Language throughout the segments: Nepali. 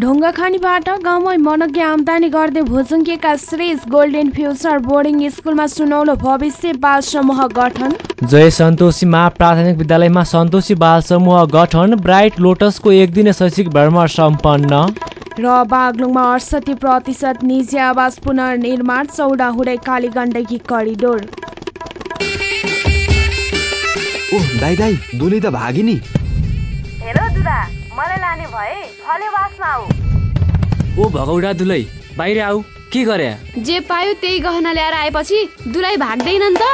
ढुङ्गाखानीबाट गाउँमै मनज्ञ आमदानी गर्दै भुजुङ्गेका श्रेष गोल्डेन फ्युचर बोर्डिङ स्कुलमा सुनौलो भविष्य बाल समूह गठन। जय सन्तोषीमा प्राथमिक विद्यालयमा सन्तोषी बाल समूह गठन ब्राइट लोटसको एक दिन शैक्षिक भ्रमण सम्पन्न। र बागलुङमा अडसठी प्रतिशत निजी आवास पुनर्निर्माण चौडा हुँदै काली गण्डकी करिडोर। ओ दाई दाई दुली त भागी नि हेलो दुदा मलाई लाने भए फलेवासमा आऊ। ओ भगौडा दुलै बाहिर आऊ के गरे? जे पायो त्यही गहना ल्याएर आएपछि दुलाई भाग्दैनन् त।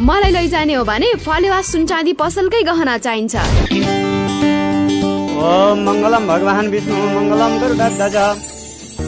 मलाई लैजाने हो भने फलेवास सुनचाँदी पसलकै गहना चाहिन्छ। ओम मङ्गलम भगवान् विष्णु मङ्गलम गरुडध्वज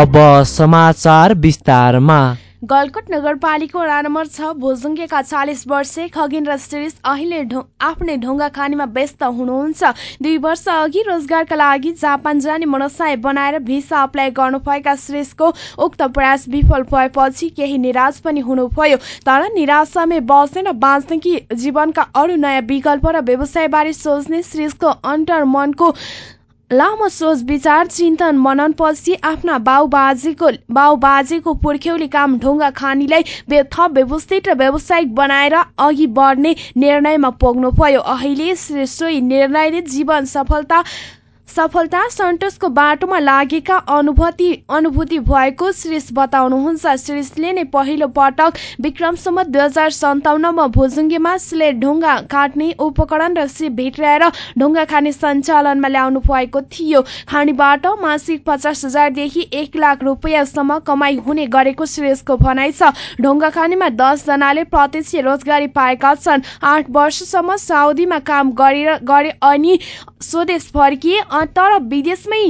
अब समाचार विस्तारमा। गलकोट नगरपालिका वडा नम्बर छ भोजुङ्गेका चालिस वर्षे खगिन र श्रेष अहिले आफ्नै ढुङ्गा खानीमा व्यस्त हुनुहुन्छ। दुई वर्ष अघि रोजगारका लागि जापान जाने मनसाय बनाएर भिसा अप्लाई गर्नुभएका श्रेषको उक्त प्रयास विफल भएपछि केही निराश पनि हुनुभयो। तर निराशामै र बाँच्ने कि जीवनका अरू नयाँ विकल्प र व्यवसायबारे सोच्ने श्रेषको अन्तर्मनको लामो सोच विचार चिन्तन मनन पछि आफ्ना बाउ बाजेको बाउ बाजेको पुर्ख्यौली काम ढुङ्गा खानीलाई थप व्यवस्थित र व्यावसायिक बनाएर अघि बढ्ने निर्णयमा पुग्नु भयो अहिले सोही निर्णयले जीवन सफलता सफलता सन्तोषको बाटोमा लागेका अनुभूति अनुभूति भएको श्रेष बताउनुहुन्छ। श्रेषले नै पहिलो पटक विक्रमसम्म दुई हजार सन्ताउन्नमा भुजुङ्गेमा स्लेट ढुङ्गा काट्ने उपकरण र सिप भेट्राएर ढुङ्गा खाने सञ्चालनमा ल्याउनु भएको थियो। खानीबाट मासिक पचास हजारदेखि एक लाख रुपियाँसम्म कमाई हुने गरेको श्रेषको भनाइ छ। ढुङ्गा खानीमा दसजनाले प्रत्यक्ष रोजगारी पाएका छन्। आठ वर्षसम्म साउदीमा काम गरेर गरे अनि स्वदेश फर्किए तर विदेशमै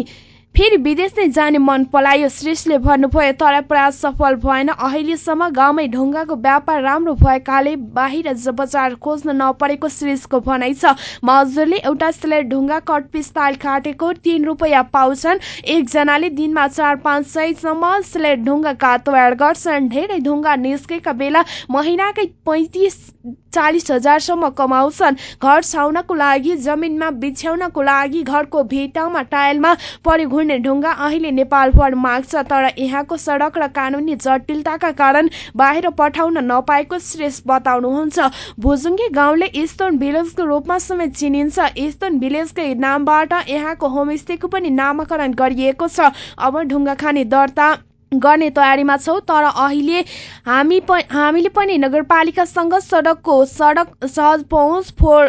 फेरि विदेश नै जाने मन पलायो। श्रेष्ठले भन्नुभयो तर प्रयास सफल भएन। अहिलेसम्म गाउँमै ढुङ्गाको व्यापार राम्रो भएकाले बाहिर बजार खोज्न नपरेको श्रेष्ठको भनाइ छ। मजदुरले एउटा स्लेट ढुङ्गा कटपिस ताल काटेको तिन रुपियाँ पाउँछन्। एकजनाले दिनमा चार पाँच सयसम्म स्लेट ढुङ्गाका तयार गर्छन्। धेरै ढुङ्गा निस्केका बेला महिनाकै पैँतिस चालिस हजारसम्म कमाउँछन्। घर छाउनको लागि जमिनमा बिछ्याउनको लागि घरको भिटामा टाइलमा परि घुर्ने ढुङ्गा अहिले नेपालभर माग्छ। तर यहाँको सडक र कानुनी जटिलताका कारण बाहिर पठाउन नपाएको श्रेष बताउनुहुन्छ। भुजुङ्गे गाउँले इस्तोन भिलेजको रूपमा समेत चिनिन्छ। इस्तोन भिलेजकै नामबाट यहाँको होमस्टेको पनि नामाकरण गरिएको छ। अब ढुङ्गा खाने दर्ता गर्ने तयारीमा छौँ तर अहिले हामी हामीले पनि नगरपालिकासँग सडकको सडक सहज पहुँच फोर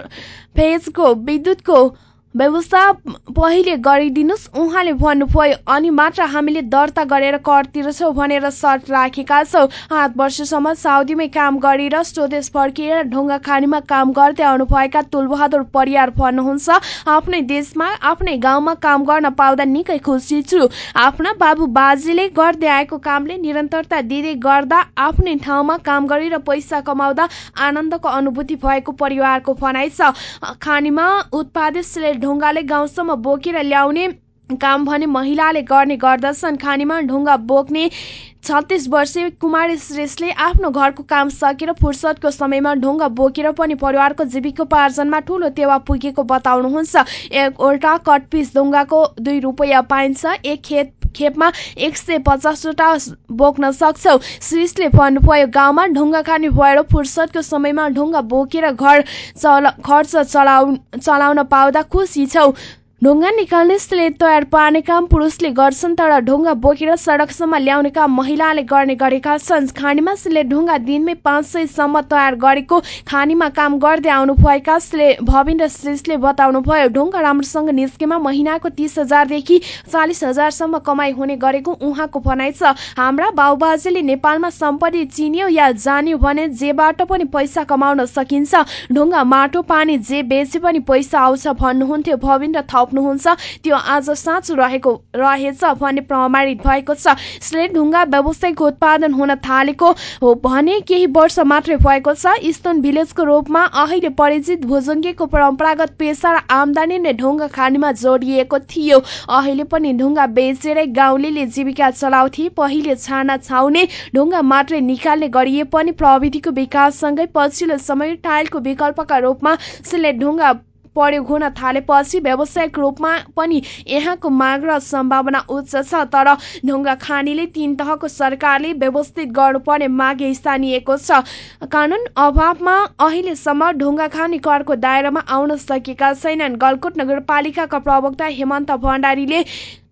फेजको विद्युतको व्यवस्था पहिले गरिदिनुहोस् उहाँले भन्नुभयो अनि मात्र हामीले दर्ता गरेर कर तिर्छौँ भनेर सर्ट राखेका छौँ। आठ वर्षसम्म साउदीमै काम गरेर स्वदेश फर्किएर ढुङ्गा खानीमा काम गर्दै आउनुभएका तुलबहादुर परियार भन्नुहुन्छ आफ्नै देशमा आफ्नै गाउँमा काम गर्न पाउँदा निकै खुसी छु। आफ्ना बाबु बाजेले गर्दै आएको कामले निरन्तरता दिँदै गर्दा आफ्नै ठाउँमा काम गरेर पैसा कमाउँदा आनन्दको अनुभूति भएको परिवारको भनाइ छ। खानीमा उत्पादित ढुङ्गाले गाउँसम्म बोकेर ल्याउने काम भने महिलाले गर्ने गर्दछन्। खानीमा ढुङ्गा बोक्ने छत्तिस वर्षीय कुमारी श्रेष्ठले आफ्नो घरको काम सकेर फुर्सदको समयमा ढुङ्गा बोकेर पनि परिवारको जीविकोपार्जनमा ठूलो टेवा पुगेको बताउनुहुन्छ। एकवटा कटपिस ढुङ्गाको दुई रुपियाँ पाइन्छ। एक खेत खेपमा एक सय पचासवटा बोक्न सक्छौ। श्रीषले भन्नुभयो गाउँमा ढुङ्गा खाने भएर फुर्सदको समयमा ढुङ्गा बोकेर घर चला खर्च चलाउ चलाउन पाउँदा खुसी छौ। ढुङ्गा निकाल्ने स्लेट तयार पार्ने काम पुरुषले गर्छन् तर ढुङ्गा बोकेर सडकसम्म ल्याउने काम महिलाले गर्ने गरेका छन्। खानीमा स्लेट ढुङ्गा दिनमै पाँच सयसम्म तयार गरेको खानीमा काम गर्दै आउनुभएका स्ले भविन्द्र श्रेष्ठले बताउनुभयो ढुङ्गा राम्रोसँग निस्केमा महिनाको तिस हजारदेखि चालिस हजारसम्म कमाइ हुने गरेको उहाँको भनाइ छ। हाम्रा बाबुबाजेले नेपालमा सम्पत्ति चिन्यो या जान्यो भने जेबाट पनि पैसा कमाउन सकिन्छ। ढुङ्गा माटो पानी जे बेचे पनि पैसा आउँछ भन्नुहुन्थ्यो। भविन्द्र थप्नुहुन्छ। त्यो आज साँचो रहेको रहेछ भन्ने प्रमाणित भएको छ। स्लेट ढुङ्गा व्यावसायिक उत्पादन हुन थालेको हो भने केही वर्ष मात्रै भएको छ। इस्टर्न भिलेजको रूपमा अहिले परिचित भुजुङ्गेको परम्परागत पेसा र आमदानी नै ढुङ्गा खानीमा जोडिएको थियो। अहिले पनि ढुङ्गा बेचेरै गाउँले जीविका चलाउँथे। पहिले छाना छाउने ढुङ्गा मात्रै निकाल्ने गरिए पनि प्रविधिको विकाससँगै पछिल्लो समय टाइलको विकल्पका रूपमा स्लेट ढुङ्गा प्रयोग हुन थालेपछि व्यावसायिक रूपमा पनि यहाँको माग र सम्भावना उच्च छ तर ढुङ्गा खानीले तीन तहको सरकारले व्यवस्थित गर्नुपर्ने माग स्थानिएको छ। कानुन अभावमा अहिलेसम्म ढुङ्गा खानी करको दायरामा आउन सकेका छैनन्। गलकोट नगरपालिकाका प्रवक्ता हेमन्त भण्डारीले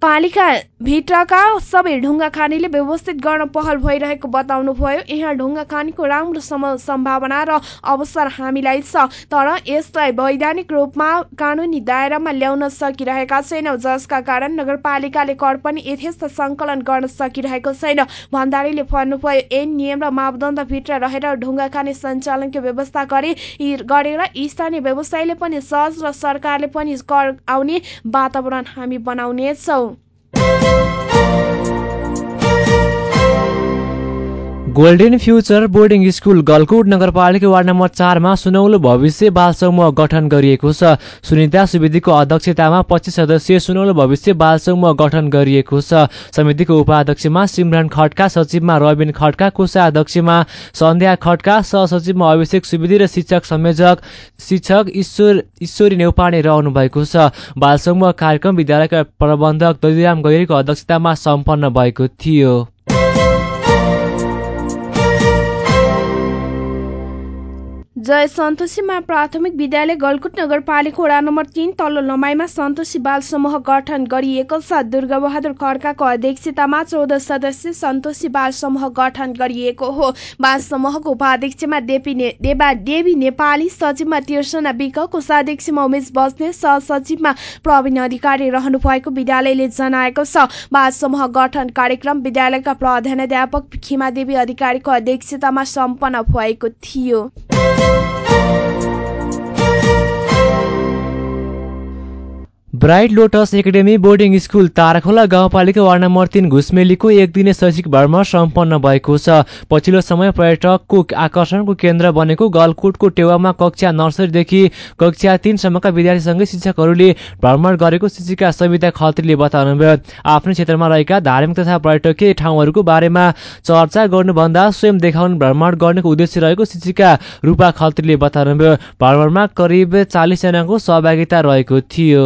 पालिका भित्रका सबै ढुङ्गा खानीले व्यवस्थित गर्न पहल भइरहेको बताउनुभयो। यहाँ ढुङ्गा खानीको राम्रो सम्भावना र अवसर हामीलाई छ तर यसलाई वैधानिक रूपमा कानुनी दायरामा ल्याउन सकिरहेका छैनौँ जसका कारण नगरपालिकाले कर पनि यथेष्ट सङ्कलन गर्न सकिरहेको छैन। भण्डारीले भन्नुभयो ऐन नियम र मापदण्डभित्र रहेर ढुङ्गा खाने सञ्चालनको व्यवस्था गरे गरेर स्थानीय व्यवसायले पनि सहज र सरकारले पनि कर आउने वातावरण हामी बनाउनेछौँ। Thank you. Golden future boarding school Galkot नगरपालिका वार्ड नम्बर चारमा सुनौलो भविष्य बाल समूह गठन गरिएको छ। सुनिता सुवेदीको अध्यक्षतामा पच्चिस सदस्यीय सुनौलो भविष्य बाल समूह गठन गरिएको छ। समितिको उपाध्यक्षमा सिमरन खड्का सचिवमा रविन खड्का कोषाध्यक्षमा सन्ध्या खड्का सहसचिवमा अभिषेक सुवेदी र शिक्षक संयोजक शिक्षक ईश्वर ईश्वरी नेउपाने रहनु भएको छ। बाल समूह कार्यक्रम विद्यालयका प्रबन्धक दलिराम गैरीको अध्यक्षतामा सम्पन्न भएको थियो। जय सन्तोषीमा प्राथमिक विद्यालय गलकुट नगरपालिका वडा नम्बर तिन तल्लो लमाईमा सन्तोषी बाल समूह गठन गरिएको छ। दुर्गाबहादुर खड्काको अध्यक्षतामा चौध सदस्य सन्तोषी बाल समूह गठन गरिएको हो। बाल समूहको उपाध्यक्षमा देवी ने, देवा देवी नेपाली सचिवमा तिर्सना विक कोषाध्यक्षमा उमेश बस्ने सहसचिवमा प्रवीण अधिकारी रहनु भएको विद्यालयले जनाएको छ। बाल समूह गठन कार्यक्रम विद्यालयका प्रधानाध्यापक खिमादेवी अधिकारीको अध्यक्षतामा सम्पन्न भएको थियो। Bright lotus academy boarding school Tarakhola गाउँपालिका वार्ड नम्बर तिन घुसमेलीको एक दिने शैक्षिक भ्रमण सम्पन्न भएको छ। पछिल्लो समय पर्यटकको आकर्षणको केन्द्र बनेको गलकुटको टेवामा कक्षा नर्सरीदेखि कक्षा तिनसम्मका विद्यार्थीसँगै शिक्षकहरूले भ्रमण गरेको शिक्षिका सविता खत्रीले बताउनुभयो। आफ्नो क्षेत्रमा रहेका धार्मिक तथा पर्यटकीय ठाउँहरूको बारेमा चर्चा गर्नुभन्दा स्वयं देखाउने भ्रमण गर्नेको उद्देश्य रहेको शिक्षिका रूपा खत्रीले बताउनुभयो। भ्रमणमा करिब चालिसजनाको सहभागिता रहेको थियो।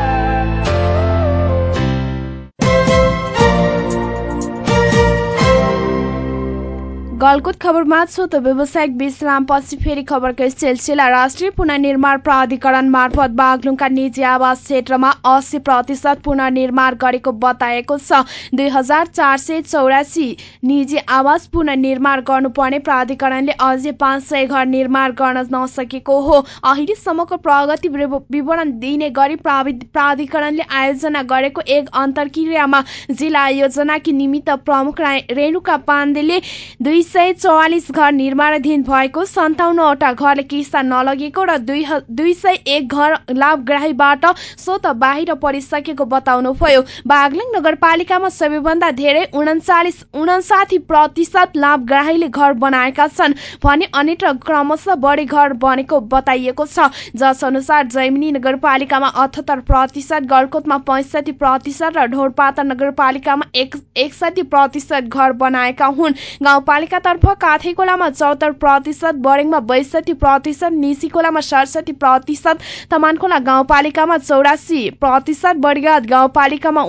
गलकुट खबरमा छो त व्यावसायिक विश्रामपछि फेरि खबरको सिलसिला राष्ट्रिय पुनर्निर्माण प्राधिकरण मार्फत बागलुङका निजी आवास क्षेत्रमा अस्सी प्रतिशत पुनर्निर्माण गरेको बताएको छ। दुई हजार चार सय चौरासी निजी आवास पुनर्निर्माण गर्नुपर्ने प्राधिकरणले अझै पाँच सय घर निर्माण गर्न नसकेको हो। अहिलेसम्मको प्रगति विवरण दिने गरी प्राधिकरणले आयोजना गरेको एक अन्तर्क्रियामा जिल्ला आयोजनाकी निमित्त प्रमुख रेणुका पाण्डेले दुई सय चौवालिस घर निर्माणाधीन भएको सन्ताउन्नवटा घरले किस्ता नलगेको र दुई सय एक घर लाभग्राहीबाट स्वत बाहिर परिसकेको बताउनुभयो। बागलिङ नगरपालिकामा सबैभन्दा धेरै उन्चालिस उनासाठी प्रतिशत लाभग्राहीले घर बनाएका छन् भने अन्यत्र क्रमशः बढी घर बनेको बताइएको छ। जस अनुसार जैमिनी नगरपालिकामा अठहत्तर प्रतिशत गलकोटमा पैँसठी प्रतिशत र ढोरपाता नगरपालिकामा एकसठी प्रतिशत घर बनाएका हुन्। गाउँपालिका तर्फ काठेकोलामा चौतर प्रतिशत बरेङमा बैसठी प्रतिशत निसीकोलामा सडसठी प्रतिशत तमानखोला गाउँपालिकामा चौरासी प्रतिशत बडिगात गाउँपालिकामा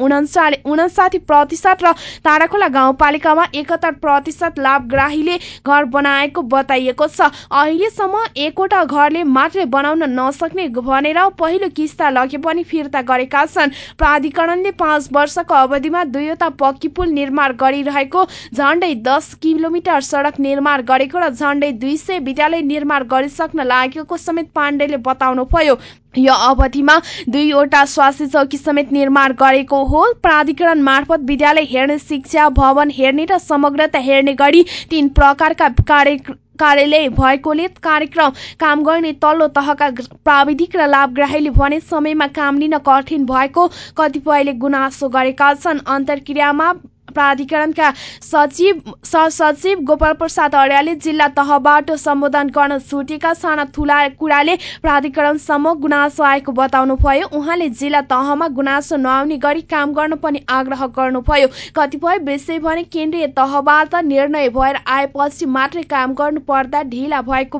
उनासाठी प्रतिशत र ताराखोला गाउँपालिकामा एकहत्तर प्रतिशत लाभग्राहीले घर बनाएको बताइएको छ। अहिलेसम्म एकवटा घरले मात्रै बनाउन नसक्ने भनेर पहिलो किस्ता लगे पनि फिर्ता गरेका छन्। प्राधिकरणले पाँच वर्षको अवधिमा दुईवटा पक्की पुल निर्माण गरिरहेको झण्डै दस किलोमिटर सड़क निर्माण गरेको र झण्डै दुई सय विद्यालय निर्माण गरिसक्न लागेको समेत पाण्डेले बताउनुभयो यो अवधिमा दुईवटा स्वास्थ्य चौकी समेत निर्माण गरेको हो। प्राधिकरण मार्फत विद्यालय हेर्ने शिक्षा भवन हेर्ने र समग्रता हेर्ने गरी तीन प्रकारका कार्य कार्यालय भएकोले कार्यक्रम काम गर्ने तल्लो तहका प्राविधिक र लाभग्राहीले भने समयमा काम लिन कठिन भएको कतिपयले गुनासो गरेका छन्। अन्तर्क्रियामा प्राधिकरणका सचिव सहसचिव गोपाल प्रसाद अर्यालले जिल्ला तहबाट सम्बोधन गर्न छुटेका साना ठुला कुराले प्राधिकरणसम्म गुनासो आएको बताउनुभयो। उहाँले जिल्ला तहमा गुनासो नआउने गरी काम गर्न पनि आग्रह गर्नुभयो। कतिपय विषय भने केन्द्रीय तहबाट निर्णय भएर आएपछि मात्रै काम गर्नु पर्दा ढिला भएको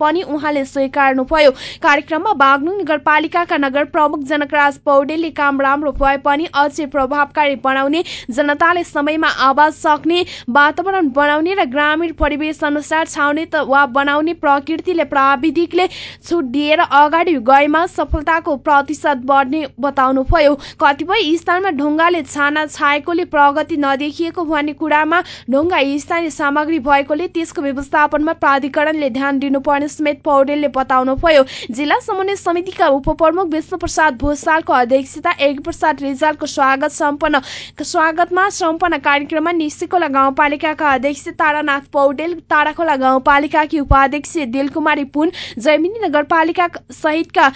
पनि उहाँले स्वीकार्नुभयो। कार्यक्रममा बागलुङ नगरपालिकाका नगर प्रमुख जनकराज पौडेलले काम राम्रो भए पनि अझै प्रभावकारी बनाउने जनताले समयमा आवाज सक्ने वातावरण बनाउने र ग्रामीण परिवेश अनुसार छाउने वा बनाउने प्रकृतिले प्राविधिकले छुट दिएर अगाडि गएमा सफलताको प्रतिशत बढ्ने बताउनुभयो। कतिपय स्थानमा ढुङ्गाले छाना छाएकोले प्रगति नदेखिएको भन्ने कुरामा ढुङ्गा स्थानीय सामग्री भएकोले त्यसको व्यवस्थापनमा प्राधिकरणले ध्यान दिनुपर्ने समेत पौडेलले बताउनुभयो। जिल्ला समन्वय समितिका उपप्रमुख विष्णु प्रसाद भूषालको अध्यक्षता एक प्रसाद रिजालको स्वागत सम्पन्न स्वागतमा सम्पन्न कार्यक्रममा निश्चिकोला गाउँपालिकाका अध्यक्ष तारानाथ पौडेल ताराखोला गाउँपालिकाकी उपाध्यक्ष दिलकुमारी पुन जैमिनी नगरपालिका सहितका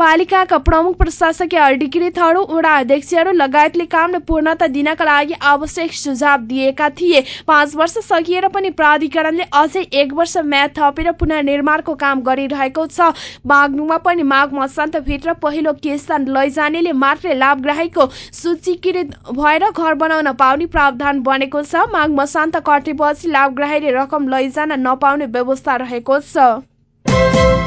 पालिकाका प्रमुख प्रशासकीय अधिकृतहरू वडा अध्यक्षहरू लगायतले कामले पूर्णता दिनका लागि आवश्यक सुझाव दिएका थिए। पाँच वर्ष सकिएर पनि प्राधिकरणले अझै एक वर्ष म्याद थपेर पुनर्निर्माणको काम गरिरहेको छ। बागलुङमा पनि माघ मसान्तभित्र पहिलो किस्ता लैजानेले मात्रै लाभग्राहीको सूचीकृत भएर घर बनाउन पाउने प्रावधान बनेको छ। माघ मसान्त कटेपछि लाभग्राहीले रकम लैजान नपाउने व्यवस्था रहेको छ।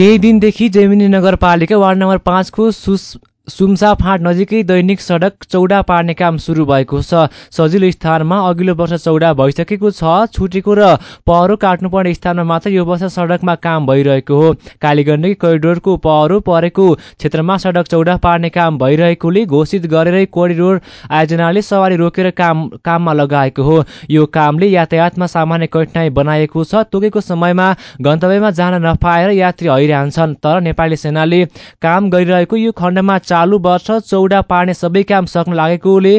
केही दिनदेखि जैमिनी नगरपालिका वार्ड नम्बर पाँचको सुस सुम्सा फाँट नजिकै दैनिक सडक चौडा पार्ने काम सुरु भएको छ। सजिलो स्थानमा अघिल्लो वर्ष चौडा भइसकेको छ। छुटेको र पहरो काट्नुपर्ने स्थानमा मात्र यो वर्ष सडकमा काम भइरहेको हो। कालीगण्डकी कोरिडोरको पहरो परेको क्षेत्रमा सडक चौडा पार्ने काम भइरहेकोले घोषित गरेरै कोरिडोर आयोजनाले सवारी रोकेर काम काममा लगाएको हो। यो कामले यातायातमा सामान्य कठिनाई बनाएको छ। तोकेको समयमा गन्तव्यमा जान नपाएर यात्री हैरान तर नेपाली सेनाले काम गरिरहेको यो खण्डमा चालु वर्ष चौडा पार्ने सबै काम सक्न लागेकोले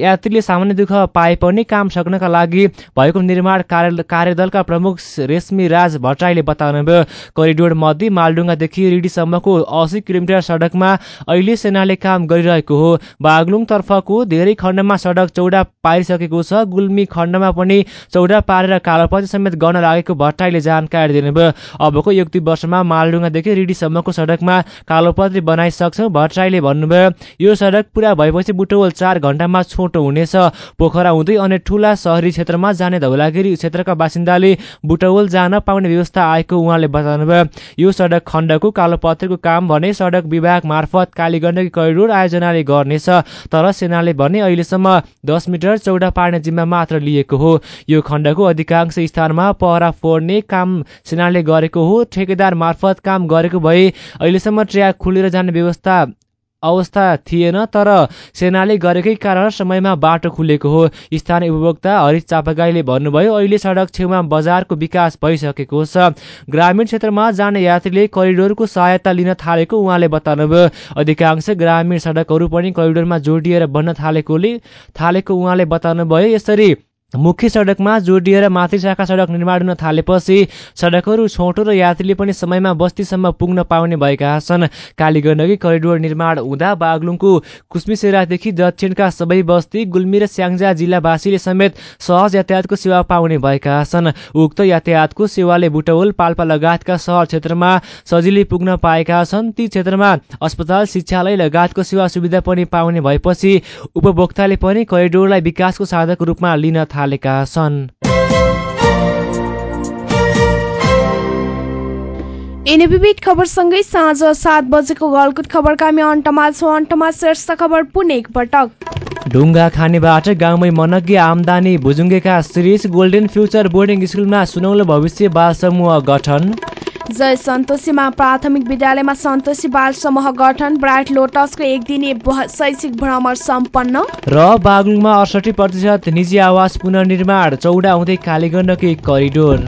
यात्रीले सामान्य दुःख पाए पनि काम सक्नका लागि भएको निर्माण कार्यदलका प्रमुख रेशमी राज भट्टराईले बताउनुभयो। करिडोर मध्ये मालडुङ्गादेखि रिडीसम्मको असी किलोमिटर सडकमा अहिले सेनाले काम गरिरहेको हो। बागलुङ तर्फको धेरै खण्डमा सडक चौडा पारिसकेको छ। गुल्मी खण्डमा पनि चौडा पारेर कालोपति समेत गर्न लागेको भट्टराईले जानकारी दिनुभयो। अबको एक दुई वर्षमा मालडुङ्गादेखि रिडीसम्मको सडकमा कालोपत्री बनाइसक्छौँ। भट्टराईले भन्नुभयो यो सडक पुरा भएपछि बुटवल चार घण्टामा छोटो हुनेछ। पोखरा हुँदै अन्य ठुला सहरी क्षेत्रमा जाने धौलागिरी क्षेत्रका बासिन्दाले बुटवल जान पाउने व्यवस्था आएको उहाँले बताउनुभयो। यो सडक खण्डको कालोपत्रीको काम भने सडक विभाग मार्फत कालीगण्डकी करिडोर आयोजनाले गर्नेछ तर सेनाले भने अहिलेसम्म दस मिटर चौडा पार्ने जिम्मा मात्र लिएको हो। यो खण्डको अधिकांश स्थानमा पहरा फोड्ने काम सेनाले गरेको हो। ठेकेदार मार्फत काम गरेको भए अहिलेसम्म ट्र्याक खुलेर जाने व्यवस्था अवस्था थिएन तर सेनाले गरेकै कारण समयमा बाटो खुलेको हो। स्थानीय उपभोक्ता हरित चापागाईले भन्नुभयो अहिले सडक छेउमा बजारको विकास भइसकेको छ। ग्रामीण क्षेत्रमा जाने यात्रीले करिडोरको सहायता लिन थालेको उहाँले बताउनुभयो। अधिकांश ग्रामीण सडकहरू पनि करिडोरमा जोडिएर बन्न थालेकोले थालेको उहाँले बताउनुभयो। यसरी मुख्य सडकमा जोडिएर माथि शाखा सडक निर्माण हुन थालेपछि सडकहरू छोटो र यात्रीले पनि समयमा बस्तीसम्म पुग्न पाउने भएका छन्। कालीगण्डकी करिडोर निर्माण हुँदा बागलुङको कुस्मिसेरादेखि दक्षिणका सबै बस्ती गुल्मी र स्याङ्जा जिल्लावासीले समेत सहज यातायातको सेवा पाउने भएका छन्। उक्त यातायातको सेवाले बुटवल पाल्पा लगायतका सहर क्षेत्रमा सजिलै पुग्न पाएका छन्। ती क्षेत्रमा अस्पताल शिक्षालय लगायतको सेवा सुविधा पनि पाउने भएपछि उपभोक्ताले पनि करिडोरलाई विकासको साधकको रूपमा लिन थाले। थालेका छन्। विविध खबरसँगै साँझ सात बजेको गलकुट खबरका हामी अन्तमा छौँ। अन्तमा शीर्ष खबर पुनः एकपटक ढुङ्गा खानेबाट गाउँमै मनज्ञ आमदानी भुजुङ्गेका शिरिष गोल्डेन फ्युचर बोर्डिङ स्कुलमा सुनौलो भविष्य बाल समूह गठन। जय सन्तोषीमा प्राथमिक विद्यालयमा सन्तोषी बाल समूह गठन ब्राइट लोटसको एक दिने शैक्षिक भ्रमण सम्पन्न। र बागलुङमा अडसठी प्रतिशत निजी आवास पुनर्निर्माण चौडा हुँदै कालीगण्डकी करिडोर।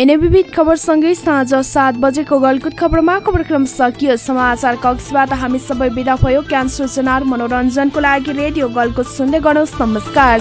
यिनै विविध खबरसँगै साँझ सात बजेको गलकुट खबरमा खबरक्रम सकियो। समाचार कक्षबाट हामी सबै विदा भयो। ज्ञान सूचना मनोरञ्जनको लागि रेडियो गलकुट सुन्दै गर्नुहोस्। नमस्कार।